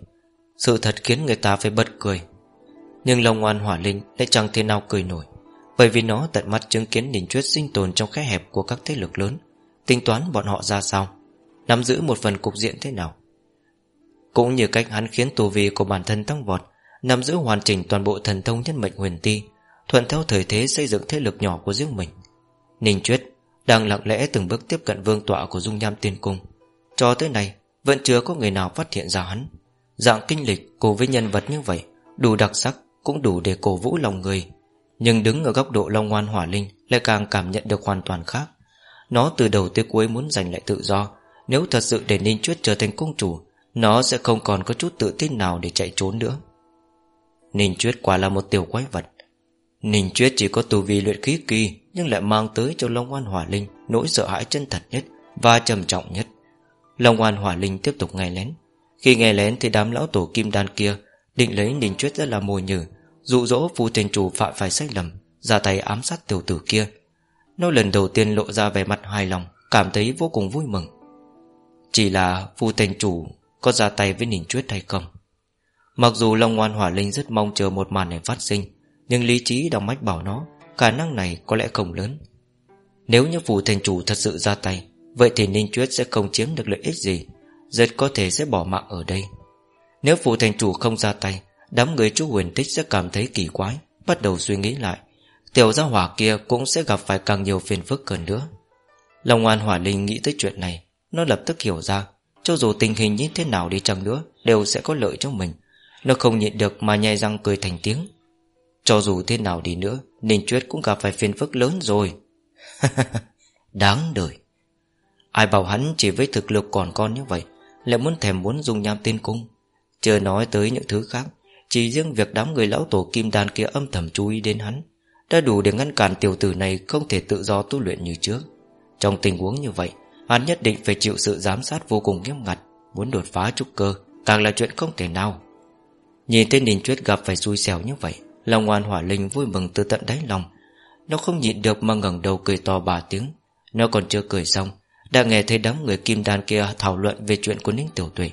S1: Sự thật khiến người ta phải bật cười. Nhưng lòng ngoan hỏa linh lại chẳng thể nào cười nổi. Bởi vì nó tận mắt chứng kiến Ninh Chuyết sinh tồn trong khe hẹp của các thế lực lớn, Tính toán bọn họ ra sao, Nắm giữ một phần cục diện thế nào. Cũng như cách hắn khiến tù vi của bản thân tăng vọt, Nắm giữ hoàn chỉnh toàn bộ thần thông nhân mệnh huyền ti, Thuận theo thời thế xây dựng thế lực nhỏ của riêng mình. Ninh Chuyết Đang lặng lẽ từng bước tiếp cận vương tọa của dung nham tiên cung. Cho tới nay, Vẫn chưa có người nào phát hiện ra hắn. Dạng kinh lịch cùng với nhân vật như vậy, Đủ đặc sắc, Cũng đủ để cổ vũ lòng người. Nhưng đứng ở góc độ Long Ngoan Hỏa Linh Lại càng cảm nhận được hoàn toàn khác. Nó từ đầu tới cuối muốn giành lại tự do. Nếu thật sự để Ninh Chuyết trở thành công chủ, Nó sẽ không còn có chút tự tin nào để chạy trốn nữa. Ninh Chuyết quả là một tiểu quái vật. Ninh Chuyết chỉ có tu vi luyện khí kỳ, Nhưng lại mang tới cho Long Ngoan Hỏa Linh Nỗi sợ hãi chân thật nhất Và trầm trọng nhất. Long Oan Hỏa Linh tiếp tục nghe lén. Khi nghe lén thì đám lão tổ kim đan kia Định lấy Ninh Chuyết ra là mồi nhử Dụ dỗ phù thành chủ phạm phải sai lầm, Ra tay ám sát tiểu tử kia. Nó lần đầu tiên lộ ra vẻ mặt hài lòng, Cảm thấy vô cùng vui mừng. Chỉ là phù thành chủ Có ra tay với Ninh Chuyết hay không? Mặc dù Long Ngoan Hỏa Linh rất mong chờ một màn này phát sinh, Nhưng lý trí đóng mách bảo nó, Khả năng này có lẽ không lớn. Nếu như phù thành chủ thật sự ra tay, Vậy thì Ninh Chuyết sẽ không chiếm được lợi ích gì, Rất có thể sẽ bỏ mạng ở đây. Nếu phù thành chủ không ra tay Đám người chú huyền tích sẽ cảm thấy kỳ quái, Bắt đầu suy nghĩ lại. Tiểu gia hỏa kia cũng sẽ gặp phải càng nhiều phiền phức hơn nữa. Long An Hỏa Linh nghĩ tới chuyện này, Nó lập tức hiểu ra, Cho dù tình hình như thế nào đi chăng nữa, Đều sẽ có lợi cho mình. Nó không nhịn được mà nhai răng cười thành tiếng. Cho dù thế nào đi nữa, Ninh Chuyết cũng gặp phải phiền phức lớn rồi. [laughs] Đáng đời. Ai bảo hắn chỉ với thực lực còn con như vậy, Lại muốn thèm muốn dùng nham tiên cung, Chưa nói tới những thứ khác. Chỉ riêng việc đám người lão tổ kim đan kia âm thầm chú ý đến hắn, Đã đủ để ngăn cản tiểu tử này Không thể tự do tu luyện như trước. Trong tình huống như vậy, Hắn nhất định phải chịu sự giám sát vô cùng nghiêm ngặt, Muốn đột phá trúc cơ, Càng là chuyện không thể nào. Nhìn tên Ninh Chuyết gặp phải xui xẻo như vậy Lòng hoàn hỏa linh vui mừng từ tận đáy lòng. Nó không nhịn được mà ngẩng đầu cười to bà tiếng. Nó còn chưa cười xong, Đã nghe thấy đám người kim đan kia thảo luận Về chuyện của Ninh Tiểu Tuệ.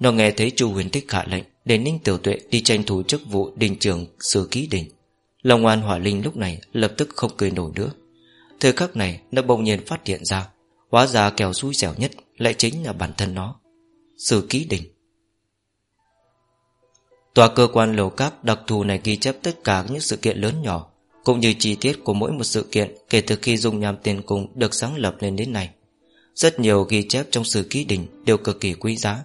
S1: Nó nghe thấy chu huyền tích hạ lệnh để Ninh Tiểu Tuệ đi tranh thủ chức vụ Đình trường sử ký đình. Lòng oan hỏa linh lúc này lập tức không cười nổi nữa. Thời khắc này Nó bỗng nhiên phát hiện ra, Hóa ra kèo xui xẻo nhất Lại chính là bản thân nó, Sử ký đình. Tòa cơ quan lầu cáp đặc thù này ghi chép tất cả những sự kiện lớn nhỏ, Cũng như chi tiết của mỗi một sự kiện Kể từ khi dung nham tiền cung được sáng lập lên đến nay. Rất nhiều ghi chép trong sử ký đình Đều cực kỳ quý giá.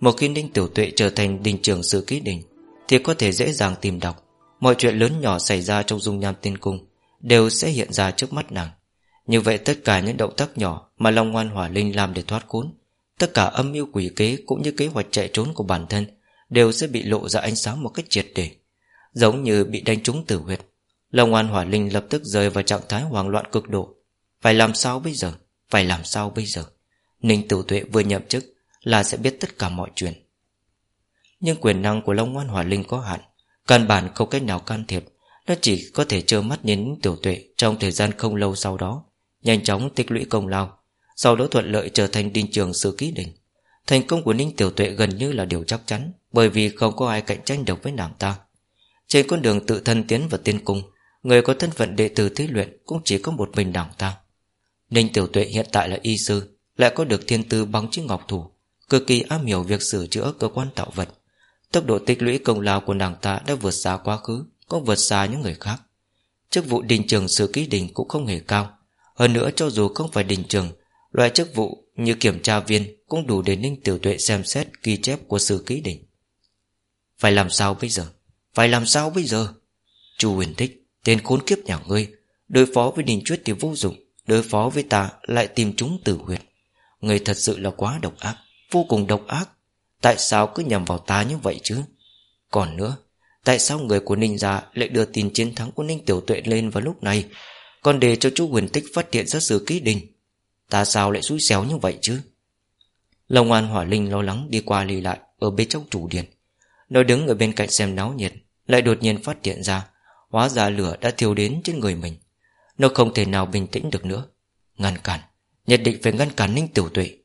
S1: Một khi Ninh Tiểu Tuệ trở thành đình trưởng sư ký đình, Thì có thể dễ dàng tìm đọc. Mọi chuyện lớn nhỏ xảy ra trong dung nham tiên cung Đều sẽ hiện ra trước mắt nàng. Như vậy tất cả những động tác nhỏ Mà Long Ngoan Hỏa Linh làm để thoát khốn, Tất cả âm mưu quỷ kế Cũng như kế hoạch chạy trốn của bản thân Đều sẽ bị lộ ra ánh sáng một cách triệt để. Giống như bị đánh trúng tử huyệt, Long ngoan Hỏa Linh lập tức rơi vào trạng thái hoang loạn cực độ. Phải làm sao bây giờ? Phải làm sao bây giờ? Ninh Tử Tuệ vừa nhậm chức là sẽ biết tất cả mọi chuyện. Nhưng quyền năng của Long Ngoan Hỏa Linh có hạn, Căn bản không cách nào can thiệp. Nó chỉ có thể trơ mắt nhìn Tiểu Tuệ Trong thời gian không lâu sau đó, Nhanh chóng tích lũy công lao, Sau đó thuận lợi trở thành đinh trường sư ký đỉnh. Thành công của Ninh Tiểu Tuệ gần như là điều chắc chắn, Bởi vì không có ai cạnh tranh được với nàng ta. Trên con đường tự thân tiến vào tiên cung, Người có thân phận đệ tử thí luyện Cũng chỉ có một mình nàng ta. Ninh Tiểu Tuệ hiện tại là y sư, Lại có được thiên tư bằng chiếc ngọc thủ Cực kỳ am hiểu việc sửa chữa cơ quan tạo vật. Tốc độ tích lũy công lao của nàng ta Đã vượt xa quá khứ, Cũng vượt xa những người khác. Chức vụ đình trường sử ký đình cũng không hề cao. Hơn nữa, cho dù không phải đình trường, Loại chức vụ như kiểm tra viên Cũng đủ để Ninh Tiểu Tuệ xem xét Ghi chép của sử ký đình. Phải làm sao bây giờ? Phải làm sao bây giờ? Chu huyền thích, Tên khốn kiếp nhà ngươi, Đối phó với đình Chuyết thì vô dụng, Đối phó với ta lại tìm chúng tử huyệt. Người thật sự là quá độc ác. Vô cùng độc ác. Tại sao cứ nhằm vào ta như vậy chứ? Còn nữa, Tại sao người của Ninh gia lại đưa tin chiến thắng của Ninh Tiểu Tuệ lên vào lúc này? Còn để cho chú huyền tích phát hiện ra sự ký đình, Ta sao lại xui xéo như vậy chứ? Long An Hỏa Linh lo lắng đi qua lì lại Ở bên trong chủ điện. Nó đứng ở bên cạnh xem náo nhiệt, Lại đột nhiên phát hiện ra Hóa ra lửa đã thiêu đến trên người mình. Nó không thể nào bình tĩnh được nữa. Ngăn cản, Nhất định phải ngăn cản Ninh Tiểu Tuệ.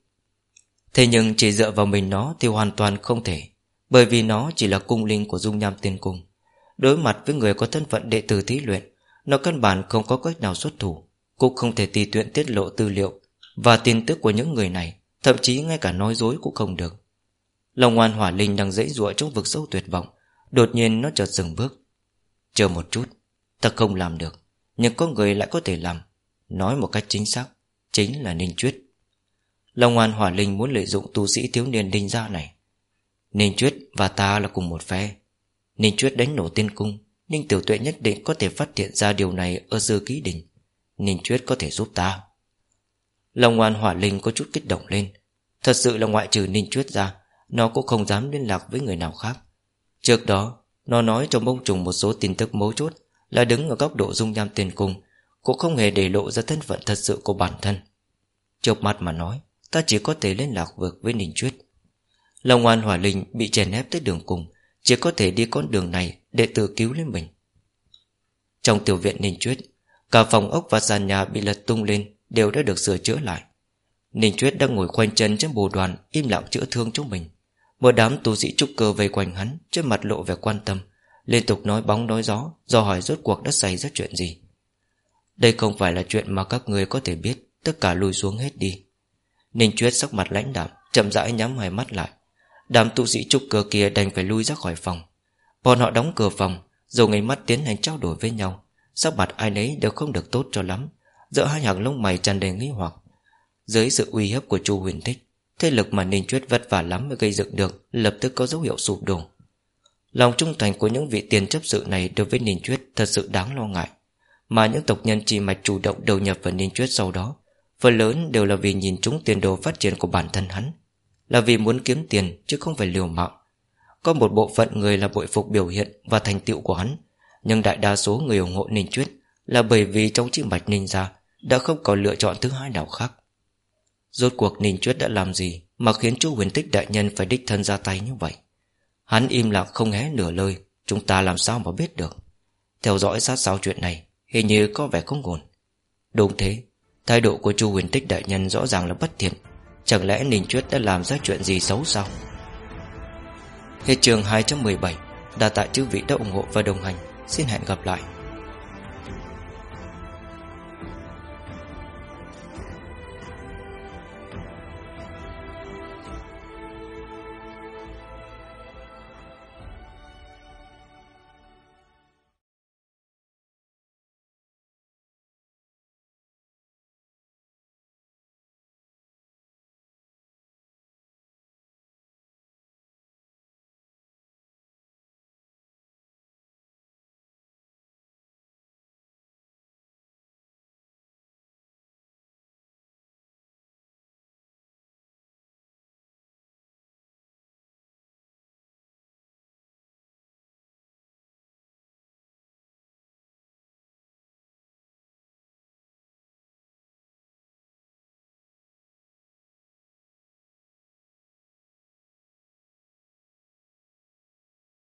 S1: Thế nhưng chỉ dựa vào mình nó Thì hoàn toàn không thể, Bởi vì nó chỉ là cung linh của dung nham tiên cung. Đối mặt với người có thân phận đệ tử thí luyện, Nó căn bản không có cách nào xuất thủ, Cũng không thể tùy tuyện tiết lộ tư liệu Và tin tức của những người này, Thậm chí ngay cả nói dối cũng không được. Lòng ngoan hỏa linh đang dãy ruộng trong vực sâu tuyệt vọng, Đột nhiên nó chợt dừng bước. Chờ một chút, Ta không làm được, Nhưng có người lại có thể làm, Nói một cách chính xác, Chính là Ninh Chuyết. Long An hỏa linh muốn lợi dụng tu sĩ thiếu niên đinh gia này. Ninh Chuyết và ta là cùng một phe. Ninh Chuyết đánh nổ tiên cung Ninh Tiểu Tuệ nhất định có thể phát hiện ra điều này Ở dư ký đỉnh Ninh Chuyết có thể giúp ta. Long An hỏa linh có chút kích động lên. Thật sự là ngoại trừ Ninh Chuyết ra, Nó cũng không dám liên lạc với người nào khác. Trước đó, Nó nói cho bông trùng một số tin tức mấu chốt, Là đứng ở góc độ dung nham tiền cung, Cũng không hề để lộ ra thân phận thật sự của bản thân. Chợp mặt mà nói Ta chỉ có thể liên lạc vượt với Ninh Chuyết. Lòng ngoan hỏa linh bị chèn ép tới đường cùng, Chỉ có thể đi con đường này Để tự cứu lên mình. Trong tiểu viện Ninh Chuyết, Cả phòng ốc và sàn nhà bị lật tung lên Đều đã được sửa chữa lại. Ninh Chuyết đang ngồi khoanh chân trên bồ đoàn Im lặng chữa thương cho mình. Một đám tu sĩ trúc cơ vây quanh hắn, Trên mặt lộ vẻ quan tâm, Liên tục nói bóng nói gió, Do hỏi rốt cuộc đã xảy ra chuyện gì. Đây không phải là chuyện mà các người có thể biết, Tất cả lùi xuống hết đi. Ninh Chuyết sắc mặt lãnh đạm, Chậm rãi nhắm hai mắt lại. Đám tu sĩ trúc cơ kia đành phải lui ra khỏi phòng. Bọn họ đóng cửa phòng Rồi ngay mắt tiến hành trao đổi với nhau. Sắc mặt ai nấy đều không được tốt cho lắm. Giữa hai hàng lông mày tràn đầy nghi hoặc. Dưới sự uy hiếp của chu huyền thích, Thế lực mà Ninh Chuyết vất vả lắm mới gây dựng được, Lập tức có dấu hiệu sụp đổ. Lòng trung thành của những vị tiền chấp sự này Đối với Ninh Chuyết thật sự đáng lo ngại. Mà những tộc nhân chỉ mạch chủ động đầu nhập vào Ninh Chuyết sau đó Phần lớn đều là vì nhìn trúng tiền đồ phát triển của bản thân hắn, Là vì muốn kiếm tiền chứ không phải liều mạng. Có một bộ phận người là bội phục biểu hiện Và thành tựu của hắn, Nhưng đại đa số người ủng hộ Ninh Chuyết Là bởi vì trong chiếc mạch Ninh ra Đã không có lựa chọn thứ hai nào khác. Rốt cuộc Ninh Chuyết đã làm gì Mà khiến chú huyền tích đại nhân phải đích thân ra tay như vậy? Hắn im lặng không hé nửa lời, Chúng ta làm sao mà biết được? Theo dõi sát sao chuyện này, Hình như có vẻ không ổn. Đúng thế Thái độ của chu huyền tích đại nhân rõ ràng là bất thiện. Chẳng lẽ Ninh Chuyết đã làm ra chuyện gì xấu sao? Hết trường 217 Đà tại chư vị đã ủng hộ và đồng hành. Xin hẹn gặp lại.